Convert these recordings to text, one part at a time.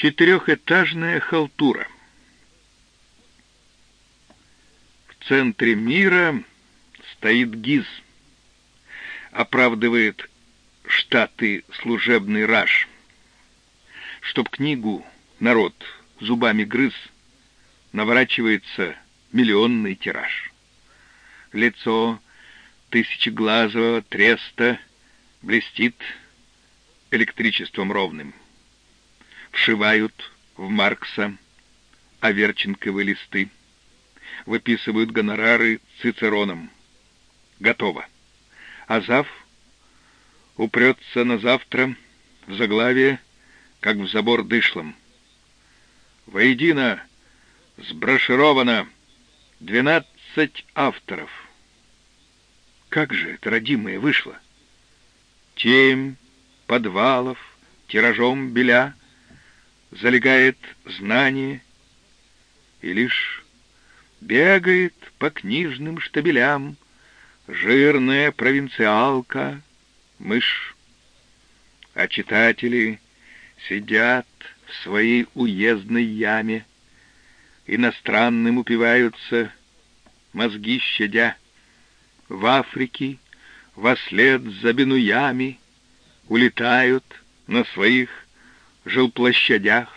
Четырехэтажная халтура. В центре мира стоит ГИЗ. Оправдывает штаты служебный раж. Чтоб книгу народ зубами грыз, наворачивается миллионный тираж. Лицо тысячеглазого треста блестит электричеством ровным. Вшивают в Маркса оверченковые листы, выписывают гонорары цицероном. Готово. А зав упрется на завтра в заглавие, как в забор дышлом. Воедино сброшировано двенадцать авторов. Как же это, родимое, вышло? Темь, подвалов, тиражом беля, залегает знание, и лишь бегает по книжным штабелям жирная провинциалка, мышь. А читатели сидят в своей уездной яме, иностранным упиваются, мозги щадя. В Африке, вслед за бенуями, улетают на своих жилплощадях.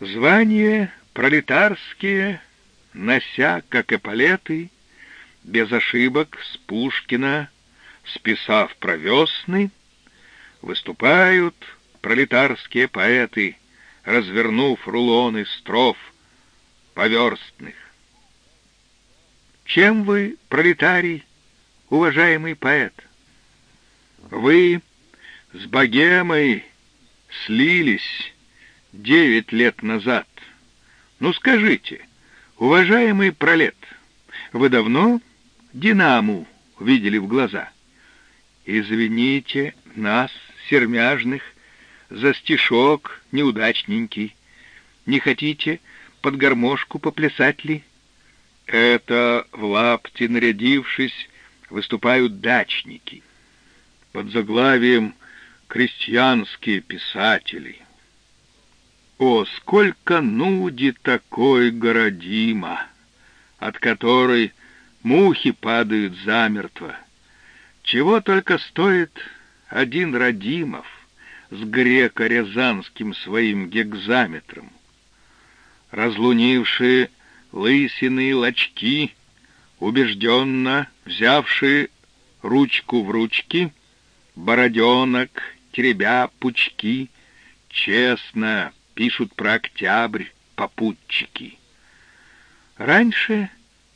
Звания пролетарские, нося, как эполеты, без ошибок с Пушкина, списав про весны, выступают пролетарские поэты, развернув рулоны строф поверстных. Чем вы, пролетарий, уважаемый поэт? Вы с богемой слились девять лет назад. Ну скажите, уважаемый пролет, вы давно Динаму видели в глаза? Извините нас, сермяжных, за стишок неудачненький. Не хотите под гармошку поплясать ли? Это в лапте нарядившись выступают дачники. Под заглавием «Крестьянские писатели». О, сколько нуди такой городима, от которой мухи падают замертво. Чего только стоит один Радимов с греко-рязанским своим гекзаметром. Разлунившие лысины лачки, убежденно взявшие ручку в ручки, бороденок, теребя пучки, честно пишут про октябрь попутчики. Раньше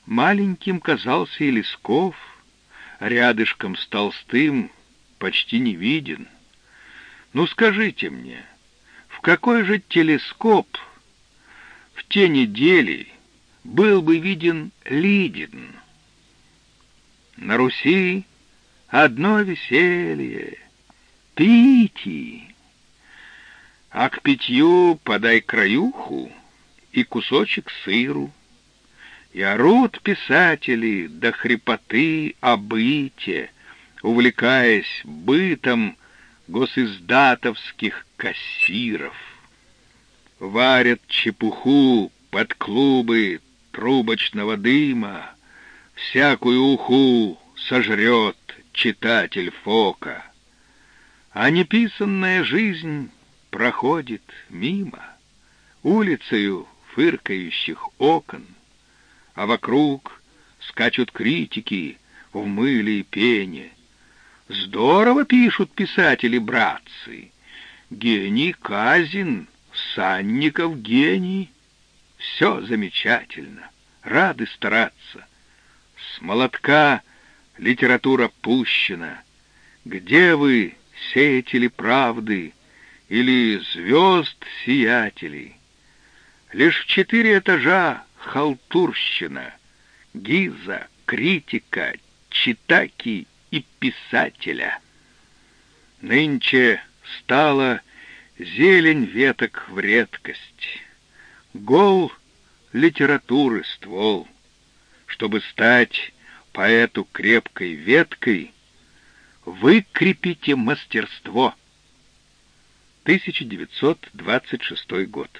маленьким казался и Лесков, рядышком с Толстым почти не виден. Ну скажите мне, в какой же телескоп в те недели был бы виден Лидин? На Руси одно веселье — пить, а к питью подай краюху и кусочек сыру. И орут писатели до хрипоты о увлекаясь бытом госиздатовских кассиров. Варят чепуху под клубы трубочного дыма, всякую уху сожрет читатель Фока. А неписанная жизнь проходит мимо, улицею фыркающих окон, а вокруг скачут критики в мыле и пене. Здорово пишут писатели-братцы. Гений Казин, Санников гений. Все замечательно, рады стараться. С молотка литература пущена. Где вы, сеятели правды, или звезд сиятелей? Лишь в четыре этажа халтурщина, гиза, критика, читаки и писателя. Нынче стала зелень веток в редкость, гол литературы ствол. Чтобы стать поэту крепкой веткой, выкрепите мастерство. 1926 год.